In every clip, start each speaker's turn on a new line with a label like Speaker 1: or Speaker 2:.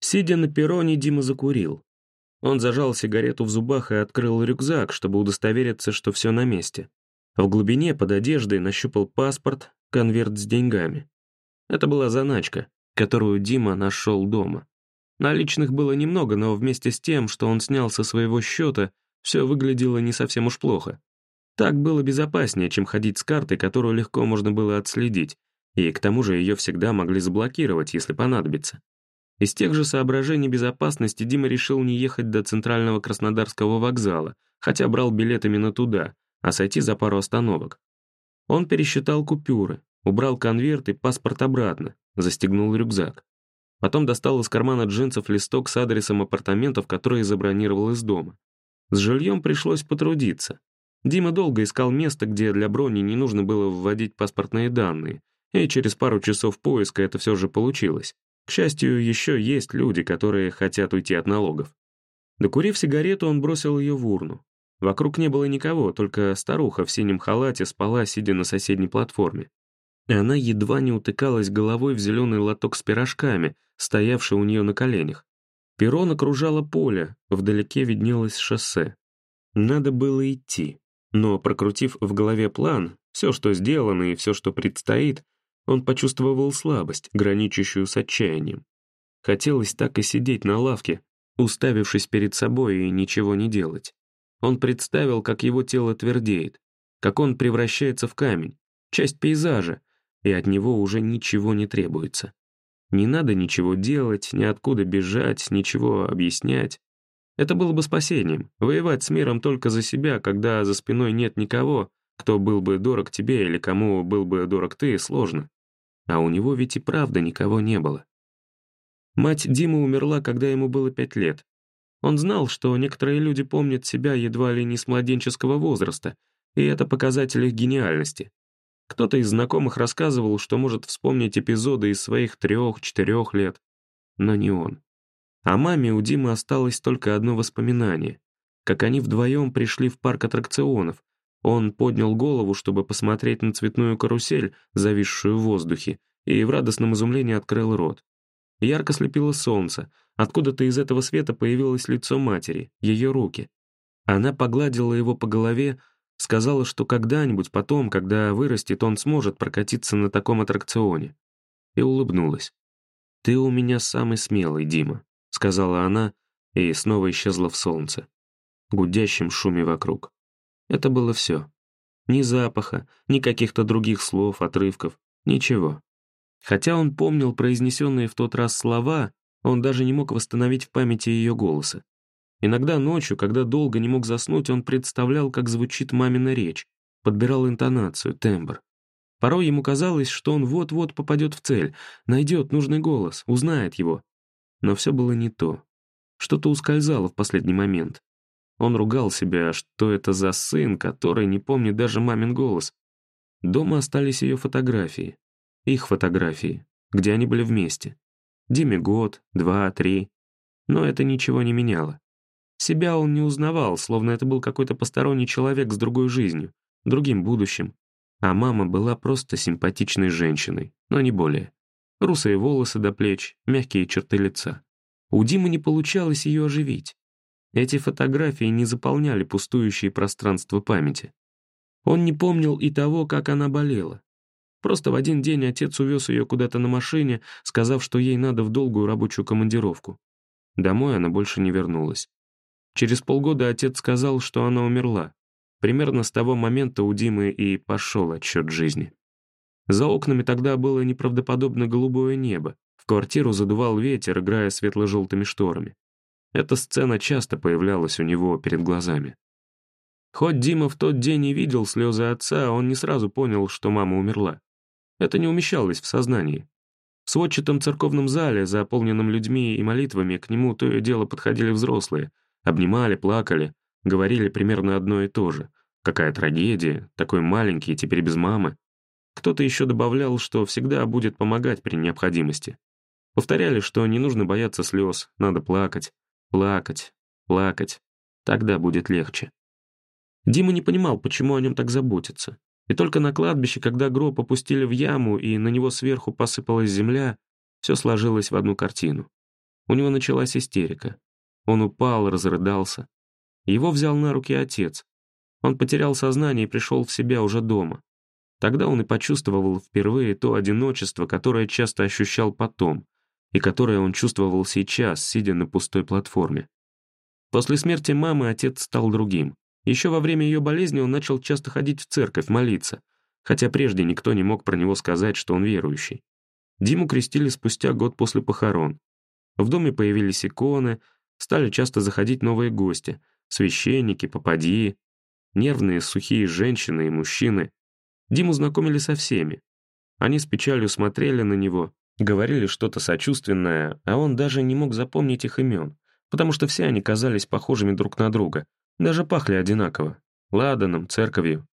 Speaker 1: Сидя на перроне, Дима закурил. Он зажал сигарету в зубах и открыл рюкзак, чтобы удостовериться, что все на месте. В глубине под одеждой нащупал паспорт, конверт с деньгами. Это была заначка, которую Дима нашел дома. Наличных было немного, но вместе с тем, что он снял со своего счета, все выглядело не совсем уж плохо. Так было безопаснее, чем ходить с картой, которую легко можно было отследить, и к тому же ее всегда могли заблокировать, если понадобится. Из тех же соображений безопасности Дима решил не ехать до центрального Краснодарского вокзала, хотя брал билет именно туда, а сойти за пару остановок. Он пересчитал купюры, убрал конверт и паспорт обратно, застегнул рюкзак. Потом достал из кармана джинсов листок с адресом апартаментов, которые забронировал из дома. С жильем пришлось потрудиться. Дима долго искал место, где для брони не нужно было вводить паспортные данные, и через пару часов поиска это все же получилось. К счастью, еще есть люди, которые хотят уйти от налогов. Докурив сигарету, он бросил ее в урну. Вокруг не было никого, только старуха в синем халате спала, сидя на соседней платформе. И она едва не утыкалась головой в зеленый лоток с пирожками, стоявший у нее на коленях. Перрон окружало поле, вдалеке виднелось шоссе. Надо было идти. Но, прокрутив в голове план, все, что сделано и все, что предстоит, он почувствовал слабость, граничащую с отчаянием. Хотелось так и сидеть на лавке, уставившись перед собой и ничего не делать. Он представил, как его тело твердеет, как он превращается в камень, часть пейзажа, и от него уже ничего не требуется. Не надо ничего делать, ниоткуда бежать, ничего объяснять. Это было бы спасением, воевать с миром только за себя, когда за спиной нет никого, кто был бы дорог тебе или кому был бы дорог ты, сложно. А у него ведь и правда никого не было. Мать Димы умерла, когда ему было пять лет. Он знал, что некоторые люди помнят себя едва ли не с младенческого возраста, и это показатель их гениальности. Кто-то из знакомых рассказывал, что может вспомнить эпизоды из своих трех-четырех лет, но не он. О маме у Димы осталось только одно воспоминание, как они вдвоем пришли в парк аттракционов, он поднял голову, чтобы посмотреть на цветную карусель, зависшую в воздухе, и в радостном изумлении открыл рот. Ярко слепило солнце. Откуда-то из этого света появилось лицо матери, ее руки. Она погладила его по голове, сказала, что когда-нибудь потом, когда вырастет, он сможет прокатиться на таком аттракционе. И улыбнулась. «Ты у меня самый смелый, Дима», — сказала она, и снова исчезла в солнце, гудящем шуме вокруг. Это было все. Ни запаха, ни каких-то других слов, отрывков, ничего. Хотя он помнил произнесенные в тот раз слова, он даже не мог восстановить в памяти ее голоса. Иногда ночью, когда долго не мог заснуть, он представлял, как звучит мамина речь, подбирал интонацию, тембр. Порой ему казалось, что он вот-вот попадет в цель, найдет нужный голос, узнает его. Но все было не то. Что-то ускользало в последний момент. Он ругал себя, что это за сын, который не помнит даже мамин голос. Дома остались ее фотографии. Их фотографии, где они были вместе. Диме год, два, три. Но это ничего не меняло. Себя он не узнавал, словно это был какой-то посторонний человек с другой жизнью, другим будущим. А мама была просто симпатичной женщиной, но не более. Русые волосы до плеч, мягкие черты лица. У Димы не получалось ее оживить. Эти фотографии не заполняли пустующие пространства памяти. Он не помнил и того, как она болела. Просто в один день отец увез ее куда-то на машине, сказав, что ей надо в долгую рабочую командировку. Домой она больше не вернулась. Через полгода отец сказал, что она умерла. Примерно с того момента у Димы и пошел отсчет жизни. За окнами тогда было неправдоподобно голубое небо. В квартиру задувал ветер, играя светло-желтыми шторами. Эта сцена часто появлялась у него перед глазами. Хоть Дима в тот день и видел слезы отца, он не сразу понял, что мама умерла. Это не умещалось в сознании. В сводчатом церковном зале, заполненном людьми и молитвами, к нему то и дело подходили взрослые, обнимали, плакали, говорили примерно одно и то же. Какая трагедия, такой маленький, теперь без мамы. Кто-то еще добавлял, что всегда будет помогать при необходимости. Повторяли, что не нужно бояться слез, надо плакать. Плакать, плакать. Тогда будет легче. Дима не понимал, почему о нем так заботятся. И только на кладбище, когда гроб опустили в яму и на него сверху посыпалась земля, все сложилось в одну картину. У него началась истерика. Он упал, разрыдался. Его взял на руки отец. Он потерял сознание и пришел в себя уже дома. Тогда он и почувствовал впервые то одиночество, которое часто ощущал потом, и которое он чувствовал сейчас, сидя на пустой платформе. После смерти мамы отец стал другим. Еще во время ее болезни он начал часто ходить в церковь, молиться, хотя прежде никто не мог про него сказать, что он верующий. Диму крестили спустя год после похорон. В доме появились иконы, стали часто заходить новые гости, священники, попадьи, нервные сухие женщины и мужчины. Диму знакомили со всеми. Они с печалью смотрели на него, говорили что-то сочувственное, а он даже не мог запомнить их имен, потому что все они казались похожими друг на друга, даже пахли одинаково — ладаном, церковью.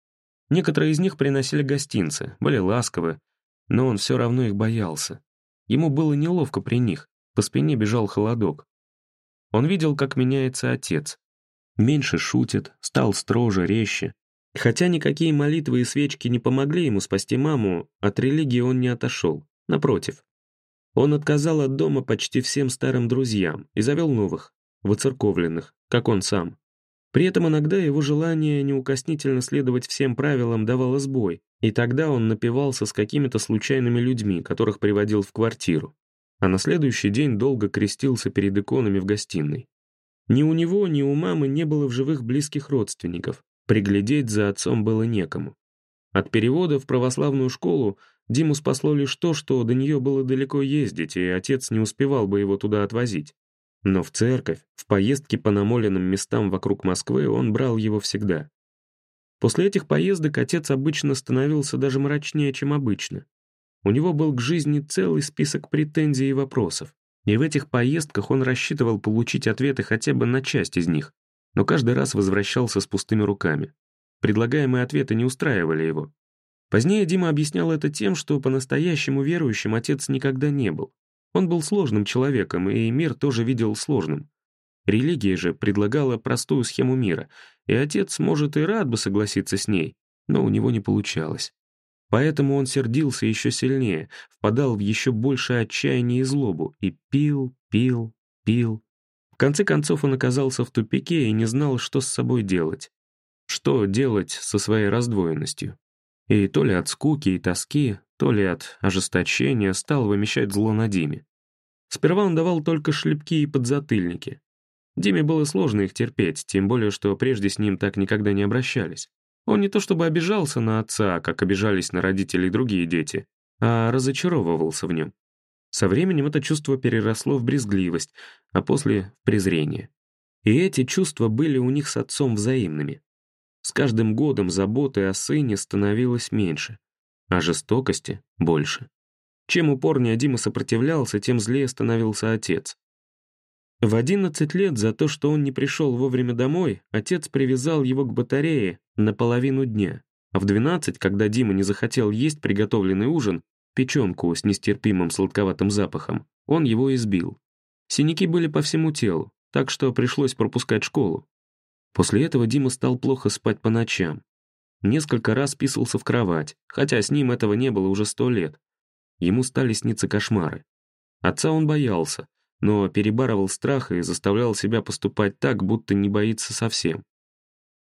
Speaker 1: Некоторые из них приносили гостинцы, были ласковы, но он все равно их боялся. Ему было неловко при них, по спине бежал холодок. Он видел, как меняется отец. Меньше шутит, стал строже, резче. Хотя никакие молитвы и свечки не помогли ему спасти маму, от религии он не отошел. Напротив. Он отказал от дома почти всем старым друзьям и завел новых, выцерковленных, как он сам. При этом иногда его желание неукоснительно следовать всем правилам давало сбой, и тогда он напивался с какими-то случайными людьми, которых приводил в квартиру. А на следующий день долго крестился перед иконами в гостиной. Ни у него, ни у мамы не было в живых близких родственников, приглядеть за отцом было некому. От перевода в православную школу Диму спасло лишь то, что до нее было далеко ездить, и отец не успевал бы его туда отвозить. Но в церковь, в поездки по намоленным местам вокруг Москвы он брал его всегда. После этих поездок отец обычно становился даже мрачнее, чем обычно. У него был к жизни целый список претензий и вопросов. И в этих поездках он рассчитывал получить ответы хотя бы на часть из них, но каждый раз возвращался с пустыми руками. Предлагаемые ответы не устраивали его. Позднее Дима объяснял это тем, что по-настоящему верующим отец никогда не был. Он был сложным человеком, и мир тоже видел сложным. Религия же предлагала простую схему мира, и отец, может, и рад бы согласиться с ней, но у него не получалось. Поэтому он сердился еще сильнее, впадал в еще большее отчаяние и злобу, и пил, пил, пил. В конце концов он оказался в тупике и не знал, что с собой делать. Что делать со своей раздвоенностью. И то ли от скуки и тоски, то ли от ожесточения стал вымещать зло на Диме. Сперва он давал только шлепки и подзатыльники. Диме было сложно их терпеть, тем более, что прежде с ним так никогда не обращались. Он не то чтобы обижался на отца, как обижались на родителей другие дети, а разочаровывался в нем. Со временем это чувство переросло в брезгливость, а после — в презрение. И эти чувства были у них с отцом взаимными. С каждым годом заботы о сыне становилось меньше, а жестокости — больше. Чем упорнее Дима сопротивлялся, тем злее становился отец. В 11 лет за то, что он не пришел вовремя домой, отец привязал его к батарее на половину дня, а в 12, когда Дима не захотел есть приготовленный ужин, печенку с нестерпимым сладковатым запахом, он его избил. Синяки были по всему телу, так что пришлось пропускать школу. После этого Дима стал плохо спать по ночам. Несколько раз писался в кровать, хотя с ним этого не было уже сто лет. Ему стали сниться кошмары. Отца он боялся, но перебарывал страх и заставлял себя поступать так, будто не боится совсем.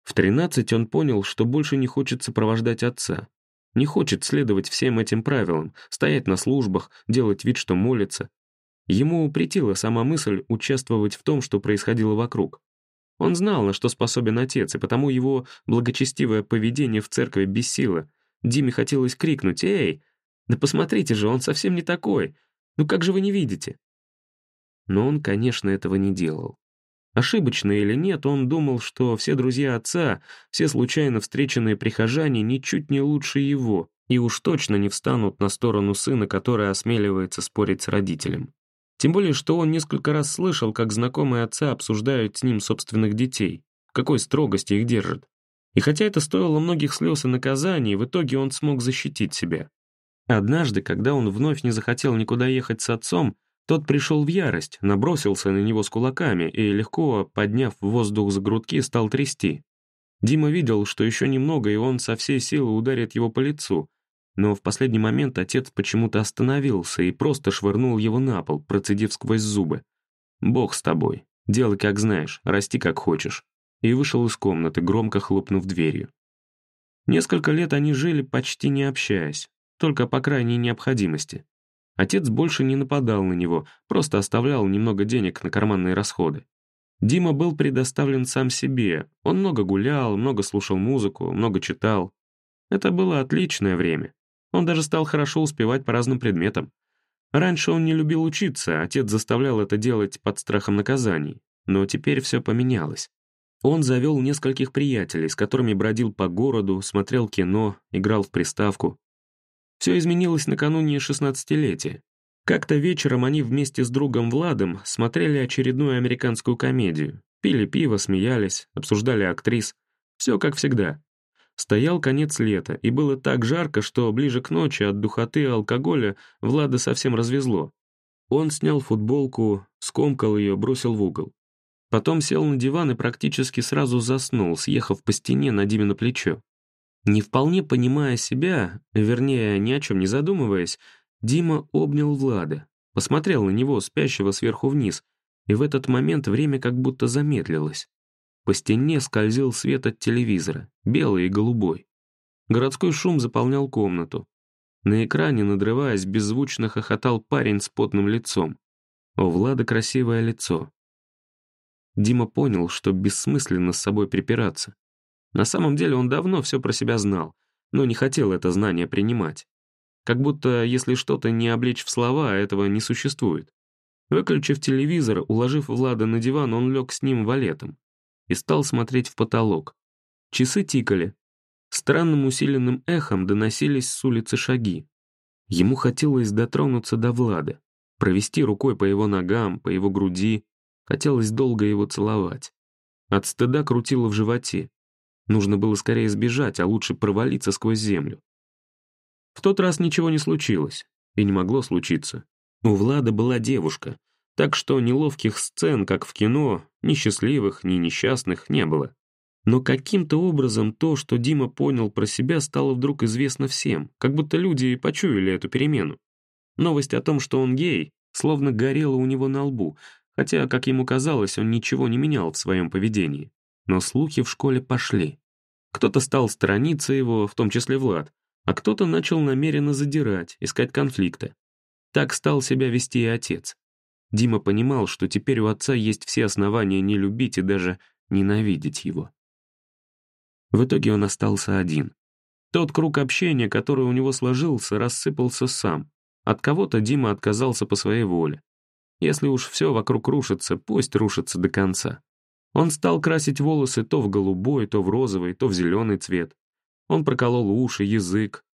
Speaker 1: В тринадцать он понял, что больше не хочет сопровождать отца. Не хочет следовать всем этим правилам, стоять на службах, делать вид, что молится. Ему претила сама мысль участвовать в том, что происходило вокруг. Он знал, на что способен отец, и потому его благочестивое поведение в церкви бессило. Диме хотелось крикнуть «Эй, да посмотрите же, он совсем не такой! Ну как же вы не видите?» Но он, конечно, этого не делал. Ошибочно или нет, он думал, что все друзья отца, все случайно встреченные прихожане ничуть не лучше его, и уж точно не встанут на сторону сына, который осмеливается спорить с родителем. Тем более, что он несколько раз слышал, как знакомые отца обсуждают с ним собственных детей, какой строгости их держат. И хотя это стоило многих слез и наказаний, в итоге он смог защитить себя. Однажды, когда он вновь не захотел никуда ехать с отцом, тот пришел в ярость, набросился на него с кулаками и, легко подняв воздух за грудки, стал трясти. Дима видел, что еще немного, и он со всей силы ударит его по лицу, но в последний момент отец почему-то остановился и просто швырнул его на пол, процедив сквозь зубы. Бог с тобой. Делай как знаешь, расти как хочешь. И вышел из комнаты, громко хлопнув дверью. Несколько лет они жили, почти не общаясь, только по крайней необходимости. Отец больше не нападал на него, просто оставлял немного денег на карманные расходы. Дима был предоставлен сам себе. Он много гулял, много слушал музыку, много читал. Это было отличное время. Он даже стал хорошо успевать по разным предметам. Раньше он не любил учиться, отец заставлял это делать под страхом наказаний. Но теперь все поменялось. Он завел нескольких приятелей, с которыми бродил по городу, смотрел кино, играл в приставку. Все изменилось накануне шестнадцатилетия. Как-то вечером они вместе с другом Владом смотрели очередную американскую комедию. Пили пиво, смеялись, обсуждали актрис. Все как всегда. Стоял конец лета, и было так жарко, что ближе к ночи от духоты и алкоголя Влада совсем развезло. Он снял футболку, скомкал ее, бросил в угол. Потом сел на диван и практически сразу заснул, съехав по стене на Диме на плечо. Не вполне понимая себя, вернее, ни о чем не задумываясь, Дима обнял Влада, посмотрел на него, спящего сверху вниз, и в этот момент время как будто замедлилось. По стене скользил свет от телевизора, белый и голубой. Городской шум заполнял комнату. На экране, надрываясь, беззвучно хохотал парень с потным лицом. У Влада красивое лицо. Дима понял, что бессмысленно с собой припираться. На самом деле он давно все про себя знал, но не хотел это знание принимать. Как будто, если что-то не облечь в слова, этого не существует. Выключив телевизор, уложив Влада на диван, он лег с ним валетом и стал смотреть в потолок. Часы тикали. Странным усиленным эхом доносились с улицы шаги. Ему хотелось дотронуться до Влада, провести рукой по его ногам, по его груди, хотелось долго его целовать. От стыда крутило в животе. Нужно было скорее сбежать, а лучше провалиться сквозь землю. В тот раз ничего не случилось, и не могло случиться. У Влада была девушка, так что неловких сцен, как в кино, ни счастливых, ни несчастных, не было. Но каким-то образом то, что Дима понял про себя, стало вдруг известно всем, как будто люди почуяли эту перемену. Новость о том, что он гей, словно горела у него на лбу, хотя, как ему казалось, он ничего не менял в своем поведении. Но слухи в школе пошли. Кто-то стал сторониться его, в том числе Влад, а кто-то начал намеренно задирать, искать конфликта. Так стал себя вести и отец. Дима понимал, что теперь у отца есть все основания не любить и даже ненавидеть его. В итоге он остался один. Тот круг общения, который у него сложился, рассыпался сам. От кого-то Дима отказался по своей воле. Если уж все вокруг рушится, пусть рушится до конца. Он стал красить волосы то в голубой, то в розовый, то в зеленый цвет. Он проколол уши, язык.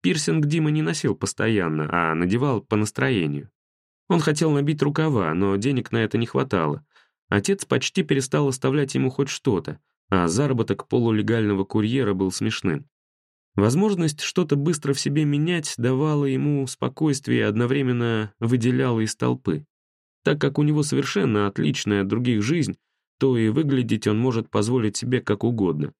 Speaker 1: Пирсинг Дима не носил постоянно, а надевал по настроению. Он хотел набить рукава, но денег на это не хватало. Отец почти перестал оставлять ему хоть что-то, а заработок полулегального курьера был смешным. Возможность что-то быстро в себе менять давала ему спокойствие и одновременно выделяла из толпы. Так как у него совершенно отличная от других жизнь, то и выглядеть он может позволить себе как угодно.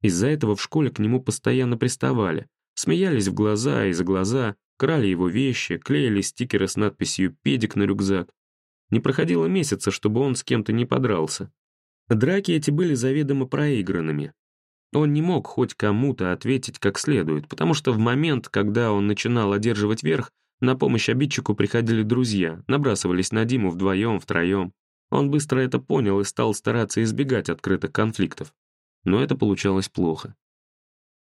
Speaker 1: Из-за этого в школе к нему постоянно приставали, смеялись в глаза и за глаза, крали его вещи, клеили стикеры с надписью «Педик» на рюкзак. Не проходило месяца, чтобы он с кем-то не подрался. Драки эти были заведомо проигранными. Он не мог хоть кому-то ответить как следует, потому что в момент, когда он начинал одерживать верх, на помощь обидчику приходили друзья, набрасывались на Диму вдвоем, втроем. Он быстро это понял и стал стараться избегать открытых конфликтов. Но это получалось плохо.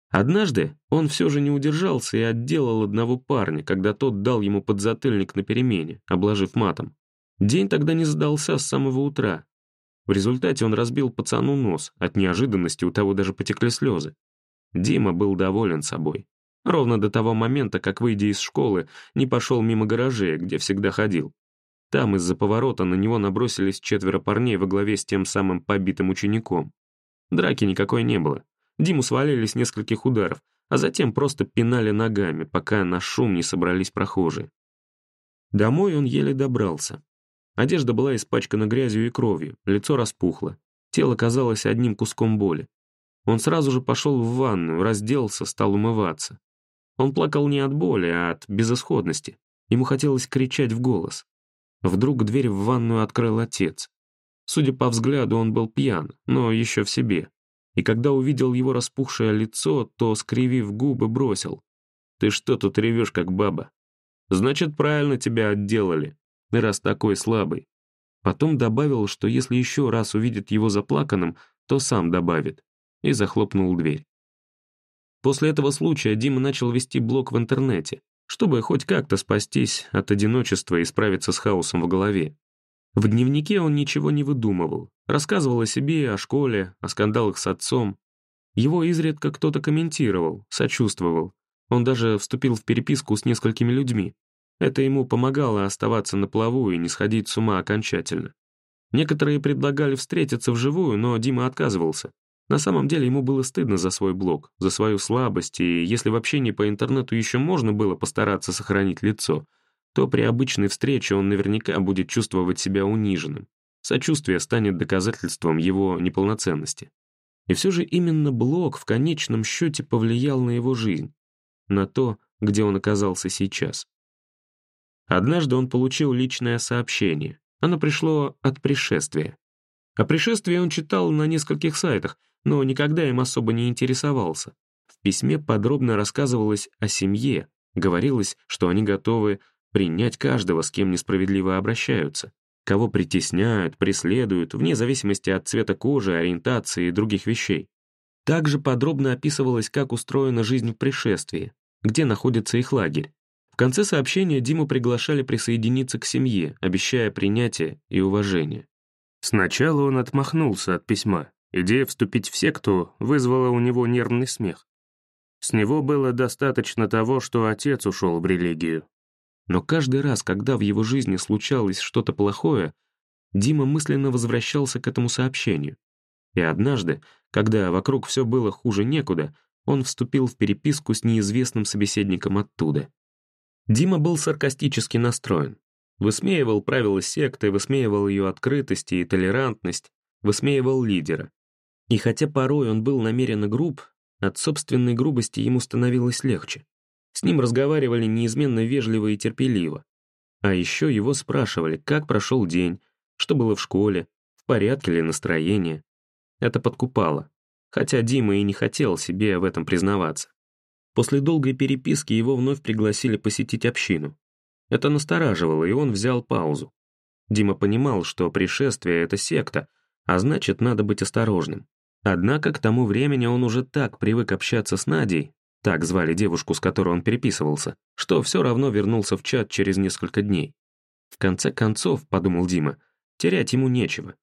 Speaker 1: Однажды он все же не удержался и отделал одного парня, когда тот дал ему подзатыльник на перемене, обложив матом. День тогда не задался с самого утра. В результате он разбил пацану нос, от неожиданности у того даже потекли слезы. Дима был доволен собой. Ровно до того момента, как, выйдя из школы, не пошел мимо гаражей, где всегда ходил. Там из-за поворота на него набросились четверо парней во главе с тем самым побитым учеником. Драки никакой не было. Диму свалили с нескольких ударов, а затем просто пинали ногами, пока на шум не собрались прохожие. Домой он еле добрался. Одежда была испачкана грязью и кровью, лицо распухло. Тело казалось одним куском боли. Он сразу же пошел в ванную, разделся, стал умываться. Он плакал не от боли, а от безысходности. Ему хотелось кричать в голос. Вдруг дверь в ванную открыл отец. Судя по взгляду, он был пьян, но еще в себе. И когда увидел его распухшее лицо, то, скривив губы, бросил. «Ты что тут ревешь, как баба? Значит, правильно тебя отделали, раз такой слабый». Потом добавил, что если еще раз увидит его заплаканным, то сам добавит. И захлопнул дверь. После этого случая Дима начал вести блог в интернете, чтобы хоть как-то спастись от одиночества и справиться с хаосом в голове. В дневнике он ничего не выдумывал, рассказывал о себе, о школе, о скандалах с отцом. Его изредка кто-то комментировал, сочувствовал. Он даже вступил в переписку с несколькими людьми. Это ему помогало оставаться на плаву и не сходить с ума окончательно. Некоторые предлагали встретиться вживую, но Дима отказывался. На самом деле ему было стыдно за свой блог, за свою слабость, и если в общении по интернету еще можно было постараться сохранить лицо, то при обычной встрече он наверняка будет чувствовать себя униженным. Сочувствие станет доказательством его неполноценности. И все же именно блог в конечном счете повлиял на его жизнь, на то, где он оказался сейчас. Однажды он получил личное сообщение. Оно пришло от пришествия. О пришествии он читал на нескольких сайтах, но никогда им особо не интересовался. В письме подробно рассказывалось о семье, говорилось, что они готовы принять каждого, с кем несправедливо обращаются, кого притесняют, преследуют, вне зависимости от цвета кожи, ориентации и других вещей. Также подробно описывалось, как устроена жизнь в пришествии, где находится их лагерь. В конце сообщения Диму приглашали присоединиться к семье, обещая принятие и уважение. Сначала он отмахнулся от письма, Идея вступить в секту вызвала у него нервный смех. С него было достаточно того, что отец ушел в религию. Но каждый раз, когда в его жизни случалось что-то плохое, Дима мысленно возвращался к этому сообщению. И однажды, когда вокруг все было хуже некуда, он вступил в переписку с неизвестным собеседником оттуда. Дима был саркастически настроен. Высмеивал правила секты, высмеивал ее открытость и толерантность, высмеивал лидера. И хотя порой он был намеренно груб, от собственной грубости ему становилось легче. С ним разговаривали неизменно вежливо и терпеливо. А еще его спрашивали, как прошел день, что было в школе, в порядке ли настроение. Это подкупало, хотя Дима и не хотел себе в этом признаваться. После долгой переписки его вновь пригласили посетить общину. Это настораживало, и он взял паузу. Дима понимал, что пришествие — это секта, а значит, надо быть осторожным. Однако к тому времени он уже так привык общаться с Надей, так звали девушку, с которой он переписывался, что все равно вернулся в чат через несколько дней. В конце концов, подумал Дима, терять ему нечего.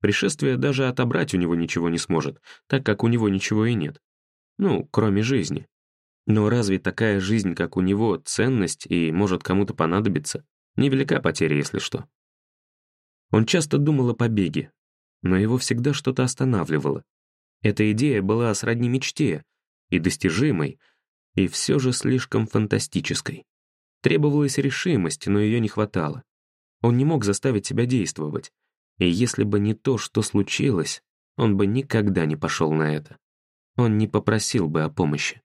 Speaker 1: Пришествие даже отобрать у него ничего не сможет, так как у него ничего и нет. Ну, кроме жизни. Но разве такая жизнь, как у него, ценность и может кому-то понадобиться? Невелика потеря, если что. Он часто думал о побеге, но его всегда что-то останавливало. Эта идея была сродни мечте, и достижимой, и все же слишком фантастической. Требовалась решимость, но ее не хватало. Он не мог заставить себя действовать, и если бы не то, что случилось, он бы никогда не пошел на это. Он не попросил бы о помощи.